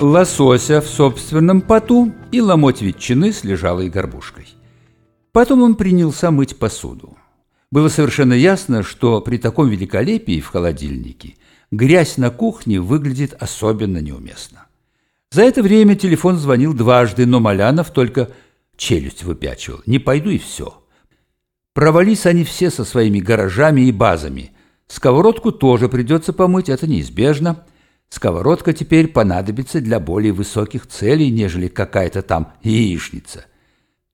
лосося в собственном поту и ломоть ветчины с лежалой горбушкой. Потом он принялся мыть посуду. Было совершенно ясно, что при таком великолепии в холодильнике грязь на кухне выглядит особенно неуместно. За это время телефон звонил дважды, но Малянов только челюсть выпячивал. «Не пойду и все». Провались они все со своими гаражами и базами. Сковородку тоже придется помыть, это неизбежно. Сковородка теперь понадобится для более высоких целей, нежели какая-то там яичница.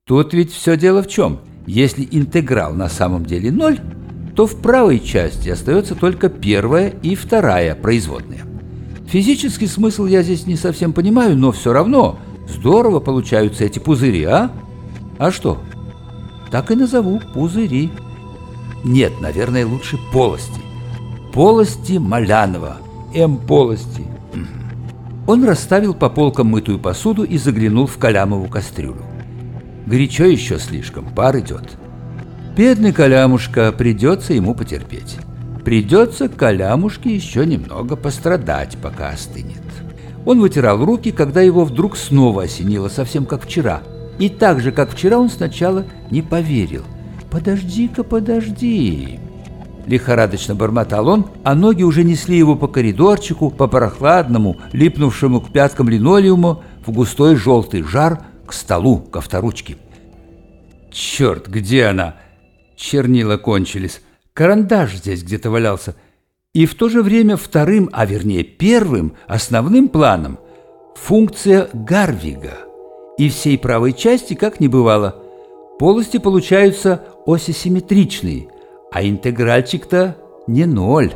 Тут ведь все дело в чем? Если интеграл на самом деле ноль, то в правой части остается только первая и вторая производные. Физический смысл я здесь не совсем понимаю, но все равно здорово получаются эти пузыри, а? А что? Так и назову пузыри. Нет, наверное, лучше полости. Полости Малянова. М-полости. Он расставил по полкам мытую посуду и заглянул в калямову кастрюлю. Горячо еще слишком, пар идет. Бедный Калямушка, придется ему потерпеть. Придется Калямушке еще немного пострадать, пока остынет. Он вытирал руки, когда его вдруг снова осенило, совсем как вчера. И так же, как вчера, он сначала не поверил. «Подожди-ка, подожди!» Лихорадочно бормотал он, а ноги уже несли его по коридорчику, по прохладному, липнувшему к пяткам линолеуму, в густой желтый жар, к столу, ко вторучке. «Черт, где она?» Чернила кончились. Карандаш здесь где-то валялся. И в то же время вторым, а вернее первым, основным планом функция Гарвига. И всей правой части как не бывало. Полости получаются осисимметричные, а интегральчик-то не ноль.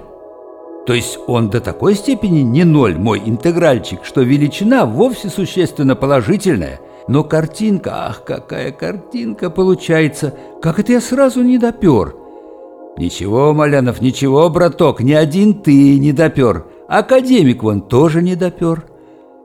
То есть он до такой степени не ноль, мой интегральчик, что величина вовсе существенно положительная. Но картинка, ах, какая картинка получается, как это я сразу не допер. Ничего, Малянов, ничего, браток, ни один ты не допер. Академик вон тоже не допер.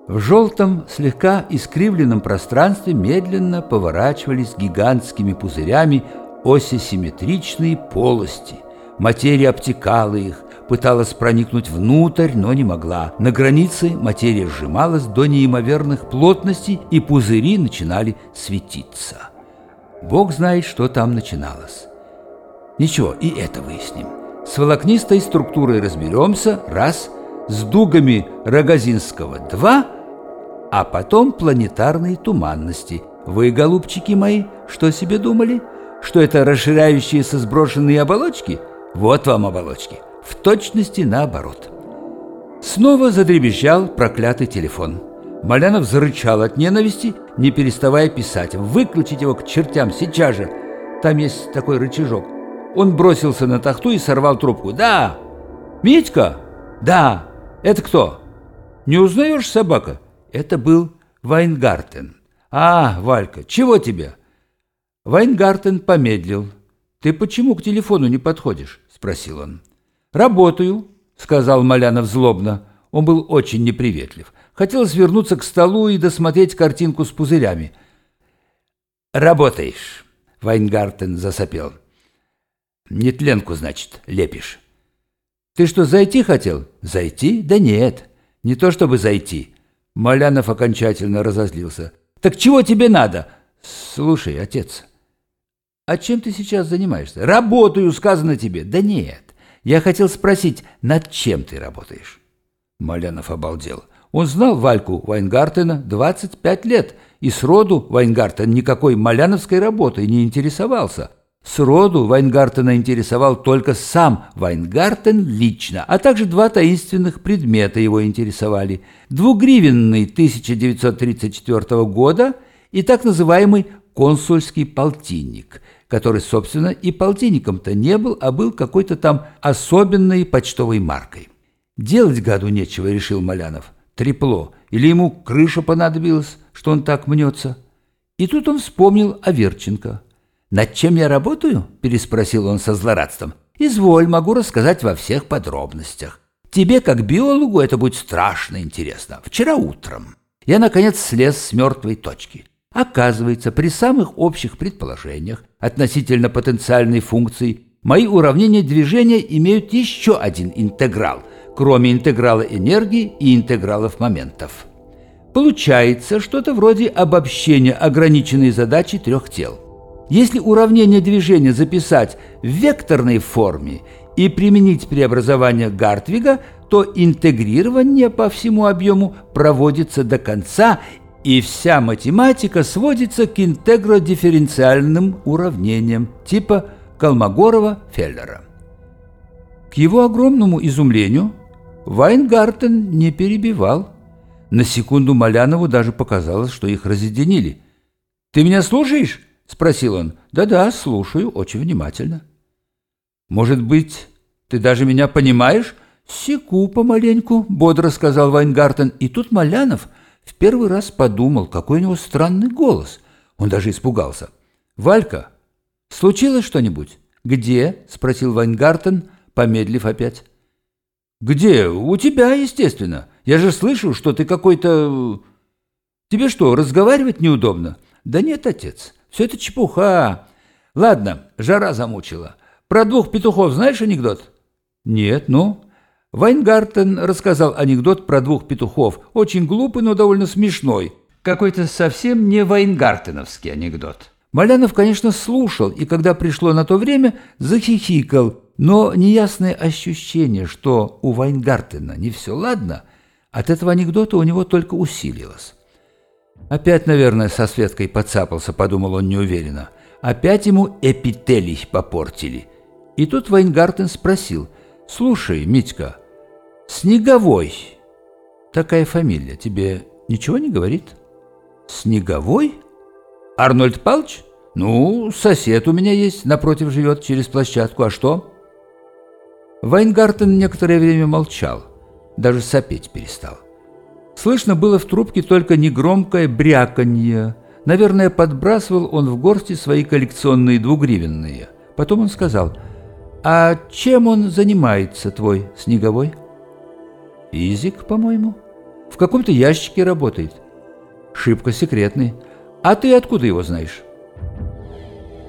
В желтом, слегка искривленном пространстве медленно поворачивались гигантскими пузырями оси симметричные полости. Материя обтекала их, пыталась проникнуть внутрь, но не могла. На границе материя сжималась до неимоверных плотностей, и пузыри начинали светиться. Бог знает, что там начиналось. Ничего, и это выясним. С волокнистой структурой разберемся, раз, с дугами Рогозинского – два, а потом планетарные туманности. Вы, голубчики мои, что себе думали? Что это расширяющиеся сброшенные оболочки? Вот вам оболочки – в точности наоборот. Снова задребезжал проклятый телефон. Малянов зарычал от ненависти, не переставая писать. «Выключить его к чертям сейчас же!» Там есть такой рычажок. Он бросился на тахту и сорвал трубку. «Да! Митька? Да! Это кто?» «Не узнаешь, собака?» Это был Вайнгартен. «А, Валька, чего тебе?» Вайнгартен помедлил. «Ты почему к телефону не подходишь?» – спросил он. «Работаю», — сказал Малянов злобно. Он был очень неприветлив. Хотелось вернуться к столу и досмотреть картинку с пузырями. «Работаешь», — Вайнгартен засопел. «Нетленку, значит, лепишь». «Ты что, зайти хотел?» «Зайти? Да нет, не то чтобы зайти». Малянов окончательно разозлился. «Так чего тебе надо?» «Слушай, отец, а чем ты сейчас занимаешься?» «Работаю, сказано тебе». «Да нет, я хотел спросить, над чем ты работаешь?» Малянов обалдел. Он знал Вальку Вайнгартена 25 лет, и сроду Вайнгартен никакой маляновской работой не интересовался. Сроду Вайнгартена интересовал только сам Вайнгартен лично, а также два таинственных предмета его интересовали. Двугривенный 1934 года и так называемый консульский полтинник – который, собственно, и полтинником-то не был, а был какой-то там особенной почтовой маркой. Делать гаду нечего, решил Малянов. Трепло. Или ему крыша понадобилась, что он так мнется. И тут он вспомнил о Верченко. «Над чем я работаю?» – переспросил он со злорадством. «Изволь, могу рассказать во всех подробностях. Тебе, как биологу, это будет страшно интересно. Вчера утром я, наконец, слез с мертвой точки. Оказывается, при самых общих предположениях относительно потенциальной функции мои уравнения движения имеют еще один интеграл, кроме интеграла энергии и интегралов моментов. Получается что-то вроде обобщения ограниченной задачи трех тел. Если уравнение движения записать в векторной форме и применить преобразование Гартвига, то интегрирование по всему объему проводится до конца, и вся математика сводится к интегродифференциальным уравнениям типа Колмогорова-Феллера. К его огромному изумлению Вайнгартен не перебивал. На секунду Малянову даже показалось, что их разъединили. «Ты меня слушаешь?» – спросил он. «Да-да, слушаю, очень внимательно». «Может быть, ты даже меня понимаешь?» «Секу помаленьку», – бодро сказал Вайнгартен. И тут Малянов в первый раз подумал, какой у него странный голос. Он даже испугался. «Валька, случилось что-нибудь?» «Где?» – спросил Вайнгартен, помедлив опять. «Где? У тебя, естественно. Я же слышу, что ты какой-то... Тебе что, разговаривать неудобно?» «Да нет, отец, все это чепуха. Ладно, жара замучила. Про двух петухов знаешь анекдот?» «Нет, ну?» Вайнгартен рассказал анекдот про двух петухов. Очень глупый, но довольно смешной. Какой-то совсем не вайнгартеновский анекдот. Малянов, конечно, слушал, и когда пришло на то время, захихикал, но неясное ощущение, что у Вайнгартена не все ладно, от этого анекдота у него только усилилось. Опять, наверное, со Светкой подцапался, подумал он неуверенно. Опять ему эпителий попортили. И тут Вайнгартен спросил, «Слушай, Митька, Снеговой, такая фамилия, тебе ничего не говорит?» «Снеговой? Арнольд Палч? Ну, сосед у меня есть, напротив живет, через площадку, а что?» Вайнгартен некоторое время молчал, даже сопеть перестал. Слышно было в трубке только негромкое бряканье. Наверное, подбрасывал он в горсти свои коллекционные двугривенные. Потом он сказал, «А чем он занимается, твой снеговой?» «Физик, по-моему. В каком-то ящике работает. Шибко секретный. А ты откуда его знаешь?»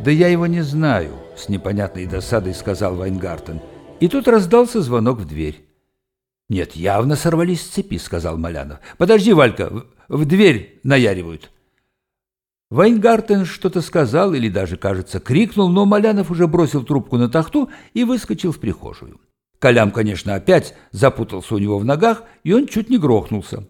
«Да я его не знаю», — с непонятной досадой сказал Вайнгартен. И тут раздался звонок в дверь. «Нет, явно сорвались с цепи», — сказал Малянов. «Подожди, Валька, в, в дверь наяривают». Вайнгартен что-то сказал или даже, кажется, крикнул, но Малянов уже бросил трубку на тахту и выскочил в прихожую. Колям, конечно, опять запутался у него в ногах, и он чуть не грохнулся.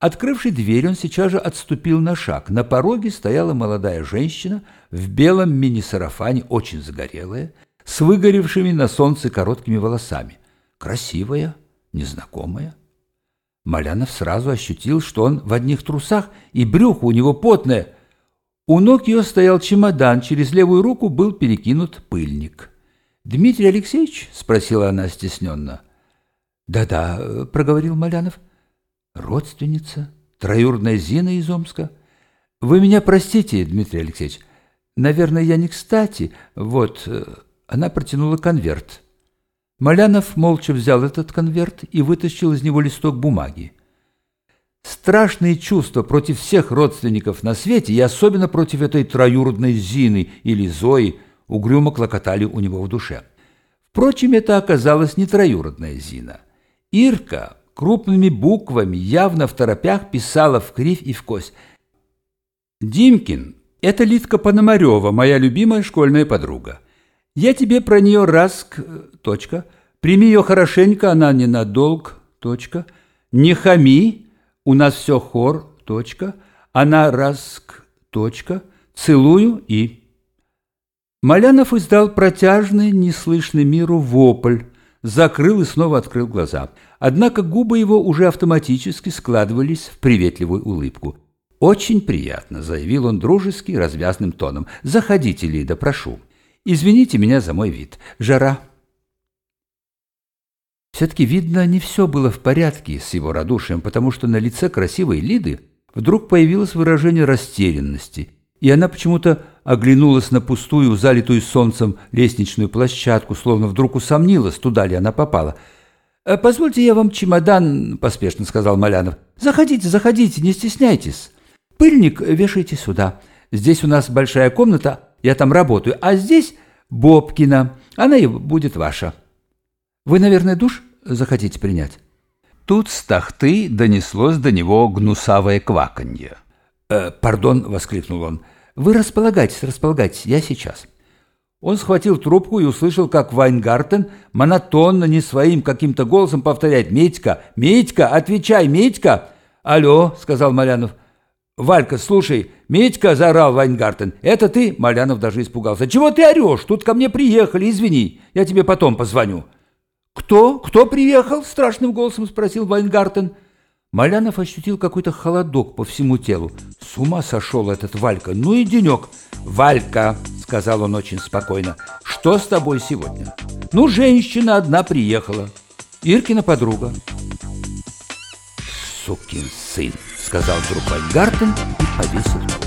Открывший дверь, он сейчас же отступил на шаг. На пороге стояла молодая женщина в белом мини-сарафане, очень загорелая, с выгоревшими на солнце короткими волосами. Красивая, незнакомая. Малянов сразу ощутил, что он в одних трусах, и брюхо у него потное. У ног ее стоял чемодан, через левую руку был перекинут пыльник. «Дмитрий Алексеевич?» — спросила она стесненно. «Да-да», — проговорил Малянов. «Родственница, троюродная Зина из Омска. Вы меня простите, Дмитрий Алексеевич. Наверное, я не кстати. Вот...» э, она протянула конверт. Малянов молча взял этот конверт и вытащил из него листок бумаги. Страшные чувства против всех родственников на свете и особенно против этой троюродной Зины или Зои угрюмо клокотали у него в душе. Впрочем, это оказалась не троюродная Зина. Ирка крупными буквами, явно в торопях, писала в кривь и в кость. «Димкин, это Литка Пономарева, моя любимая школьная подруга. Я тебе про нее раз, точка. Прими ее хорошенько, она не надолг, точка. Не хами, у нас все хор, точка. Она раз, точка. Целую и... Малянов издал протяжный, неслышный миру вопль, закрыл и снова открыл глаза. Однако губы его уже автоматически складывались в приветливую улыбку. «Очень приятно», — заявил он дружески, развязным тоном. «Заходите, Лида, прошу». Извините меня за мой вид. Жара. Все-таки, видно, не все было в порядке с его радушием, потому что на лице красивой Лиды вдруг появилось выражение растерянности, и она почему-то оглянулась на пустую, залитую солнцем лестничную площадку, словно вдруг усомнилась, туда ли она попала. «Э, «Позвольте, я вам чемодан», — поспешно сказал Малянов. «Заходите, заходите, не стесняйтесь. Пыльник вешайте сюда. Здесь у нас большая комната, я там работаю, а здесь Бобкина, она и будет ваша. Вы, наверное, душ захотите принять? Тут с тахты донеслось до него гнусавое кваканье. «Э, «Пардон», — воскликнул он, — «вы располагайтесь, располагайтесь, я сейчас». Он схватил трубку и услышал, как Вайнгартен монотонно, не своим каким-то голосом повторяет «Медька! Медька! Отвечай, Медька!» «Алло!» — сказал Малянов. «Валька, слушай, Медька!» — заорал Вайнгартен. «Это ты?» — Малянов даже испугался. «Чего ты орешь? Тут ко мне приехали, извини. Я тебе потом позвоню». «Кто? Кто приехал?» — страшным голосом спросил Вайнгартен. Малянов ощутил какой-то холодок по всему телу. С ума сошел этот Валька. Ну и денек. «Валька!» — сказал он очень спокойно. «Что с тобой сегодня?» «Ну, женщина одна приехала. Иркина подруга». «Сукин сын!» — сказал вдруг Вайнгартен и повесил